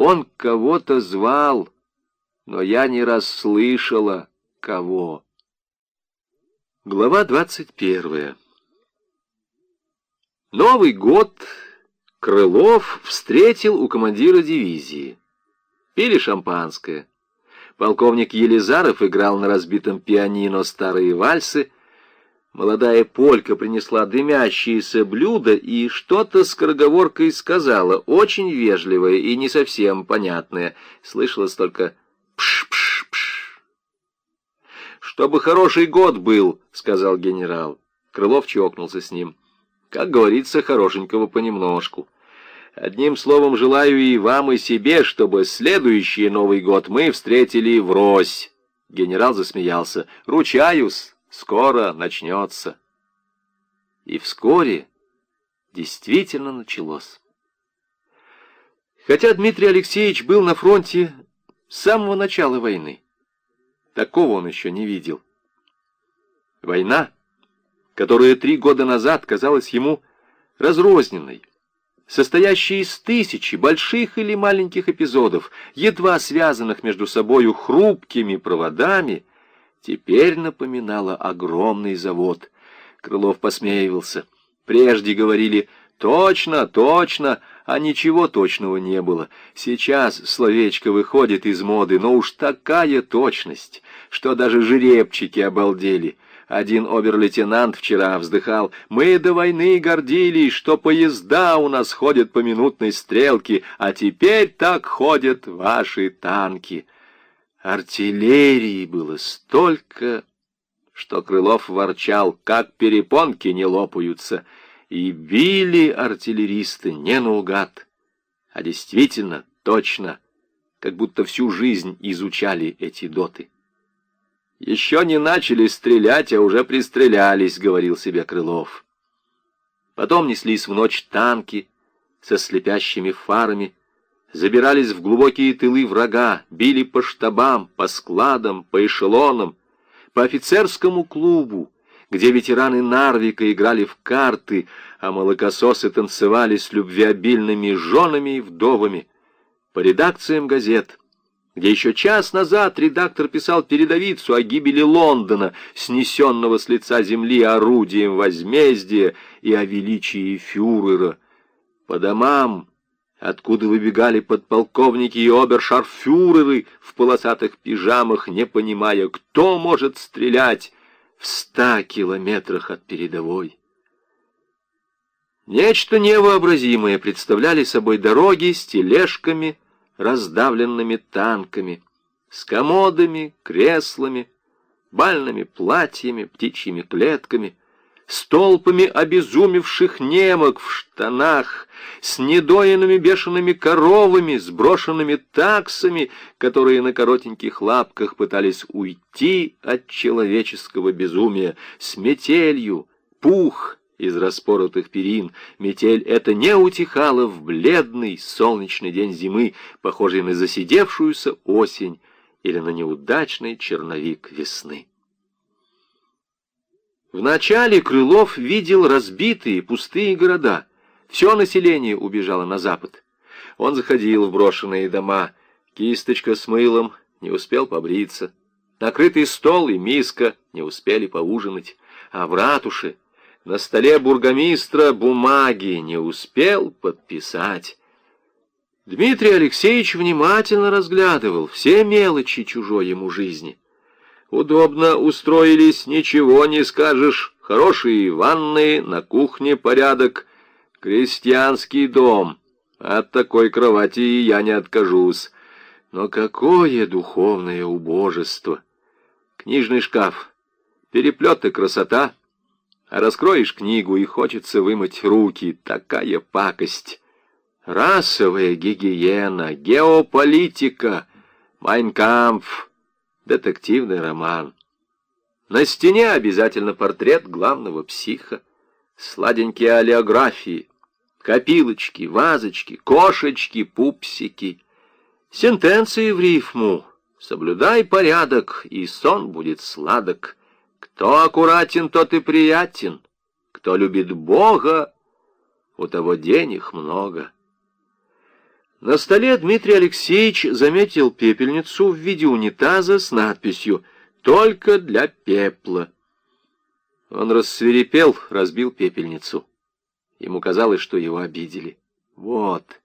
Он кого-то звал, но я не расслышала, кого. Глава двадцать первая. Новый год Крылов встретил у командира дивизии. Пили шампанское. Полковник Елизаров играл на разбитом пианино старые вальсы. Молодая полька принесла дымящиеся блюда и что-то с скороговоркой сказала, очень вежливое и не совсем понятное. Слышалось только «пш-пш-пш». «Чтобы хороший год был», — сказал генерал. Крылов чокнулся с ним. «Как говорится, хорошенького понемножку». Одним словом, желаю и вам, и себе, чтобы следующий Новый год мы встретили врозь. Генерал засмеялся. Ручаюсь, скоро начнется. И вскоре действительно началось. Хотя Дмитрий Алексеевич был на фронте с самого начала войны, такого он еще не видел. Война, которая три года назад казалась ему разрозненной, состоящий из тысячи больших или маленьких эпизодов, едва связанных между собою хрупкими проводами, теперь напоминала огромный завод. Крылов посмеивался. Прежде говорили «точно, точно», а ничего точного не было. Сейчас словечко выходит из моды, но уж такая точность, что даже жеребчики обалдели — один обер-лейтенант вчера вздыхал. «Мы до войны гордились, что поезда у нас ходят по минутной стрелке, а теперь так ходят ваши танки». Артиллерии было столько, что Крылов ворчал, как перепонки не лопаются, и били артиллеристы не наугад, а действительно, точно, как будто всю жизнь изучали эти доты. «Еще не начали стрелять, а уже пристрелялись», — говорил себе Крылов. Потом неслись в ночь танки со слепящими фарами, забирались в глубокие тылы врага, били по штабам, по складам, по эшелонам, по офицерскому клубу, где ветераны Нарвика играли в карты, а молокососы танцевали с любвеобильными женами и вдовами, по редакциям газет — где еще час назад редактор писал передовицу о гибели Лондона, снесенного с лица земли орудием возмездия, и о величии фюрера. По домам, откуда выбегали подполковники и обершарфюреры в полосатых пижамах, не понимая, кто может стрелять в ста километрах от передовой. Нечто невообразимое представляли собой дороги с тележками, раздавленными танками, с комодами, креслами, бальными платьями, птичьими клетками, с толпами обезумевших немок в штанах, с недоенными бешеными коровами, с брошенными таксами, которые на коротеньких лапках пытались уйти от человеческого безумия, с метелью, пух, из распоротых перин. Метель эта не утихала в бледный солнечный день зимы, похожий на засидевшуюся осень или на неудачный черновик весны. Вначале Крылов видел разбитые пустые города. Все население убежало на запад. Он заходил в брошенные дома. Кисточка с мылом, не успел побриться. Накрытый стол и миска не успели поужинать. А в ратуше на столе бургомистра бумаги не успел подписать. Дмитрий Алексеевич внимательно разглядывал все мелочи чужой ему жизни. Удобно устроились, ничего не скажешь. Хорошие ванные, на кухне порядок. Крестьянский дом. От такой кровати я не откажусь. Но какое духовное убожество! Книжный шкаф, переплет и красота — а раскроешь книгу, и хочется вымыть руки. Такая пакость. Расовая гигиена, геополитика, майнкампф, детективный роман. На стене обязательно портрет главного психа, сладенькие олеографии, копилочки, вазочки, кошечки, пупсики, сентенции в рифму. Соблюдай порядок, и сон будет сладок. Кто аккуратен, тот и приятен. Кто любит Бога, у того денег много. На столе Дмитрий Алексеевич заметил пепельницу в виде унитаза с надписью «Только для пепла». Он рассверепел, разбил пепельницу. Ему казалось, что его обидели. Вот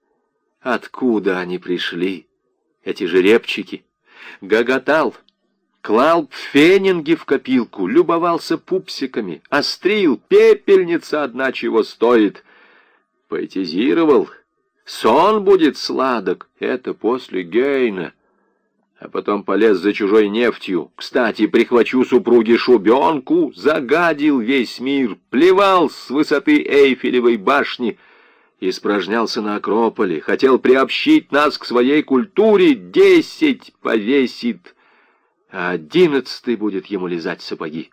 откуда они пришли, эти жеребчики. Гоготал, клал фенинги в копилку, любовался пупсиками, острил, пепельница одна чего стоит. Поэтизировал — Сон будет сладок, это после Гейна. А потом полез за чужой нефтью. Кстати, прихвачу супруге шубенку, загадил весь мир, плевал с высоты Эйфелевой башни, испражнялся на Акрополе, хотел приобщить нас к своей культуре, десять повесит, а одиннадцатый будет ему лизать сапоги.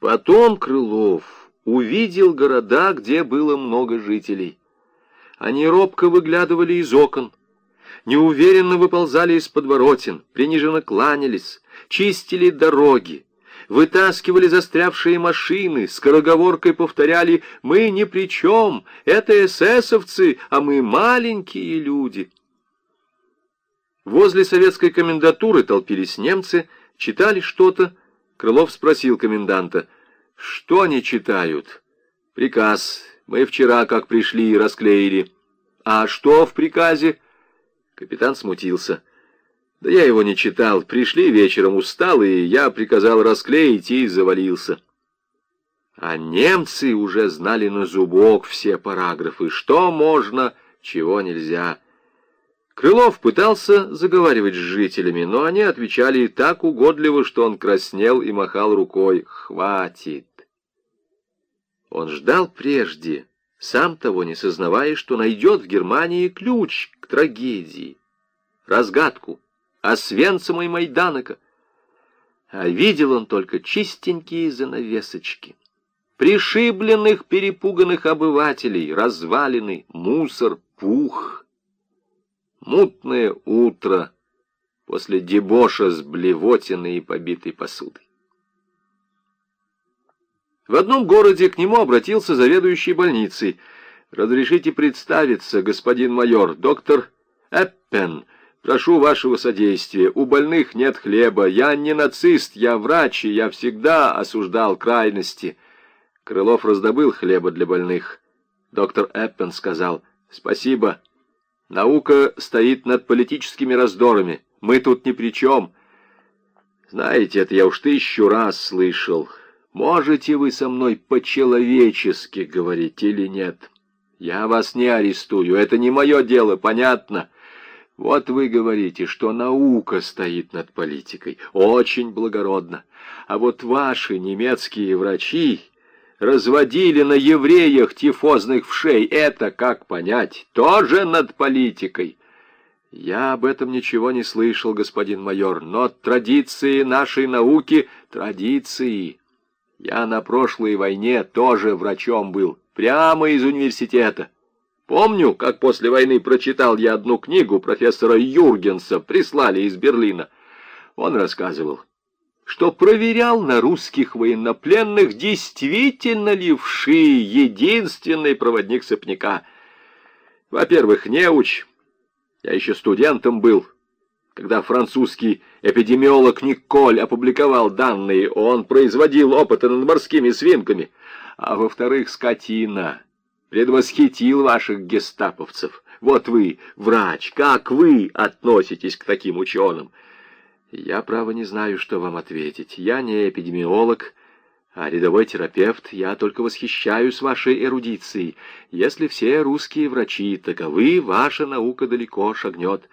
Потом Крылов увидел города, где было много жителей. Они робко выглядывали из окон, неуверенно выползали из подворотен, приниженно кланялись, чистили дороги, вытаскивали застрявшие машины, скороговоркой повторяли «Мы ни при чем, это эсэсовцы, а мы маленькие люди». Возле советской комендатуры толпились немцы, читали что-то. Крылов спросил коменданта, «Что они читают?» «Приказ мы вчера, как пришли, расклеили. А что в приказе? Капитан смутился. Да я его не читал. Пришли вечером усталые, я приказал расклеить и завалился. А немцы уже знали на зубок все параграфы. Что можно, чего нельзя. Крылов пытался заговаривать с жителями, но они отвечали так угодливо, что он краснел и махал рукой. «Хватит!» Он ждал прежде, сам того не сознавая, что найдет в Германии ключ к трагедии, разгадку Освенцима и Майданока. А видел он только чистенькие занавесочки, пришибленных, перепуганных обывателей, развалины, мусор, пух. Мутное утро после дебоша с блевотиной и побитой посудой. В одном городе к нему обратился заведующий больницей. «Разрешите представиться, господин майор, доктор Эппен. Прошу вашего содействия. У больных нет хлеба. Я не нацист, я врач, и я всегда осуждал крайности». Крылов раздобыл хлеба для больных. Доктор Эппен сказал, «Спасибо. Наука стоит над политическими раздорами. Мы тут ни при чем». Знаете, это я уж тысячу раз слышал. Можете вы со мной по-человечески говорить или нет? Я вас не арестую, это не мое дело, понятно? Вот вы говорите, что наука стоит над политикой. Очень благородно. А вот ваши немецкие врачи разводили на евреях тифозных вшей. Это как понять? Тоже над политикой. Я об этом ничего не слышал, господин майор, но традиции нашей науки — традиции. Я на прошлой войне тоже врачом был, прямо из университета. Помню, как после войны прочитал я одну книгу профессора Юргенса, прислали из Берлина. Он рассказывал, что проверял на русских военнопленных, действительно ли вши единственный проводник сопняка. Во-первых, неуч. Я еще студентом был, когда французский эпидемиолог Николь опубликовал данные, он производил опыты над морскими свинками. А во-вторых, скотина предвосхитил ваших гестаповцев. Вот вы, врач, как вы относитесь к таким ученым? Я, право, не знаю, что вам ответить. Я не эпидемиолог, а рядовой терапевт. Я только восхищаюсь вашей эрудицией. Если все русские врачи таковы, ваша наука далеко шагнет.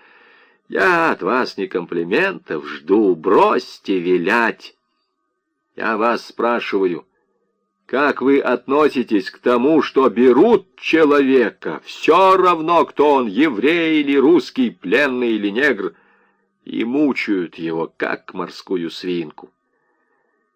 Я от вас не комплиментов жду, бросьте вилять. Я вас спрашиваю, как вы относитесь к тому, что берут человека, все равно, кто он, еврей или русский, пленный или негр, и мучают его, как морскую свинку?